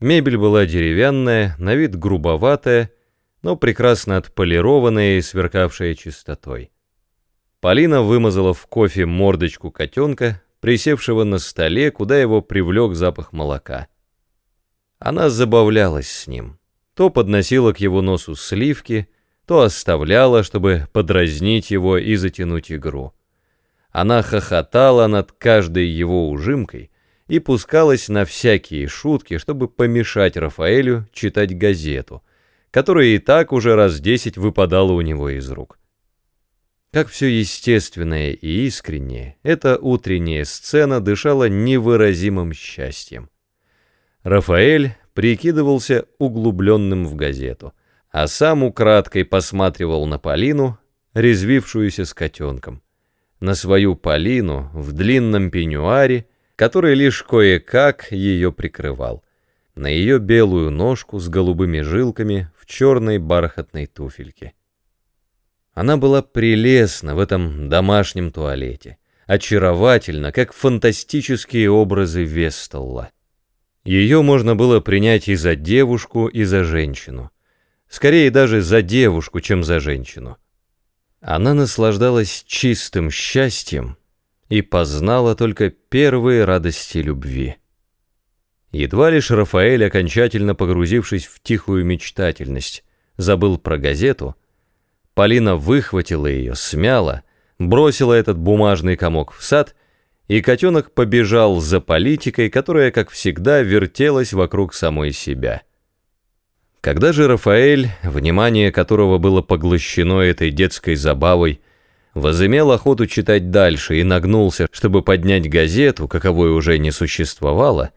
Мебель была деревянная, на вид грубоватая, но прекрасно отполированная и сверкавшая чистотой. Полина вымазала в кофе мордочку котенка, присевшего на столе, куда его привлек запах молока. Она забавлялась с ним. То подносила к его носу сливки, то оставляла, чтобы подразнить его и затянуть игру. Она хохотала над каждой его ужимкой и пускалась на всякие шутки, чтобы помешать Рафаэлю читать газету, которая и так уже раз десять выпадала у него из рук. Как все естественное и искреннее, эта утренняя сцена дышала невыразимым счастьем. Рафаэль прикидывался углубленным в газету, а сам украдкой посматривал на Полину, резвившуюся с котенком на свою Полину в длинном пеньюаре, который лишь кое-как ее прикрывал, на ее белую ножку с голубыми жилками в черной бархатной туфельке. Она была прелестна в этом домашнем туалете, очаровательна, как фантастические образы Вестелла. Ее можно было принять и за девушку, и за женщину. Скорее даже за девушку, чем за женщину. Она наслаждалась чистым счастьем и познала только первые радости любви. Едва лишь Рафаэль, окончательно погрузившись в тихую мечтательность, забыл про газету, Полина выхватила ее, смяла, бросила этот бумажный комок в сад, и котенок побежал за политикой, которая, как всегда, вертелась вокруг самой себя. Когда же Рафаэль, внимание которого было поглощено этой детской забавой, возымел охоту читать дальше и нагнулся, чтобы поднять газету, каковой уже не существовало,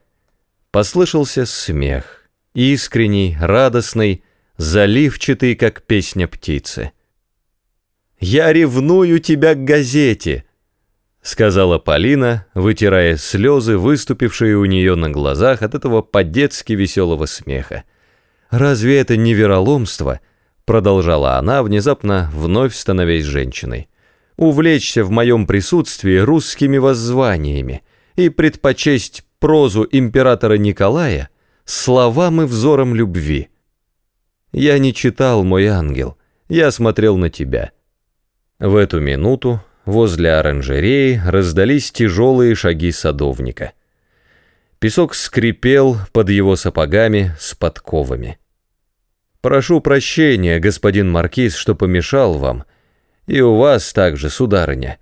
послышался смех, искренний, радостный, заливчатый, как песня птицы. «Я ревную тебя к газете!» — сказала Полина, вытирая слезы, выступившие у нее на глазах от этого по-детски веселого смеха. «Разве это не вероломство?» — продолжала она, внезапно вновь становясь женщиной. «Увлечься в моем присутствии русскими воззваниями и предпочесть прозу императора Николая словам и взором любви. Я не читал, мой ангел, я смотрел на тебя». В эту минуту возле оранжереи раздались тяжелые шаги садовника — Песок скрипел под его сапогами с подковами. «Прошу прощения, господин Маркиз, что помешал вам, и у вас также, сударыня,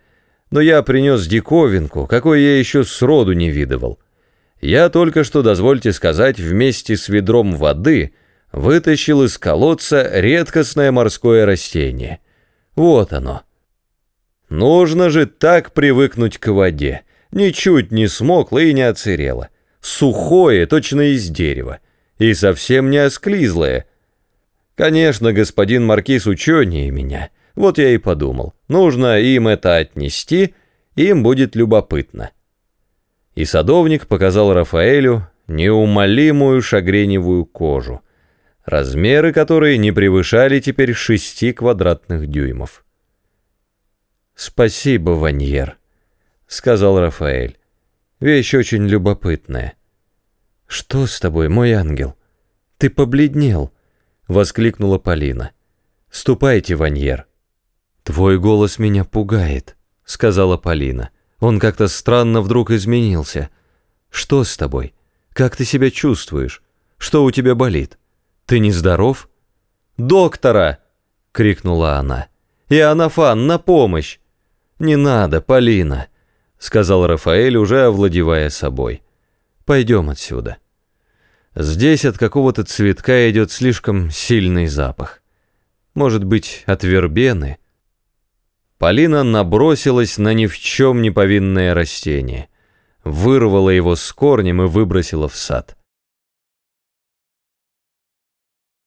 но я принес диковинку, какой я еще сроду не видывал. Я только что, дозвольте сказать, вместе с ведром воды вытащил из колодца редкостное морское растение. Вот оно. Нужно же так привыкнуть к воде, ничуть не смокло и не оцерело сухое, точно из дерева, и совсем не осклизлое. Конечно, господин Маркиз ученее меня, вот я и подумал, нужно им это отнести, им будет любопытно. И садовник показал Рафаэлю неумолимую шагреневую кожу, размеры которой не превышали теперь шести квадратных дюймов. «Спасибо, Ваньер», — сказал Рафаэль. «Вещь очень любопытная». «Что с тобой, мой ангел? Ты побледнел!» — воскликнула Полина. «Ступайте, Ваньер». «Твой голос меня пугает», — сказала Полина. «Он как-то странно вдруг изменился. Что с тобой? Как ты себя чувствуешь? Что у тебя болит? Ты нездоров?» «Доктора!» — крикнула она. «Иоаннафан, на помощь!» «Не надо, Полина!» — сказал Рафаэль, уже овладевая собой. Пойдем отсюда. Здесь от какого-то цветка идет слишком сильный запах. Может быть, от вербены? Полина набросилась на ни в чем не повинное растение, вырвала его с корнем и выбросила в сад.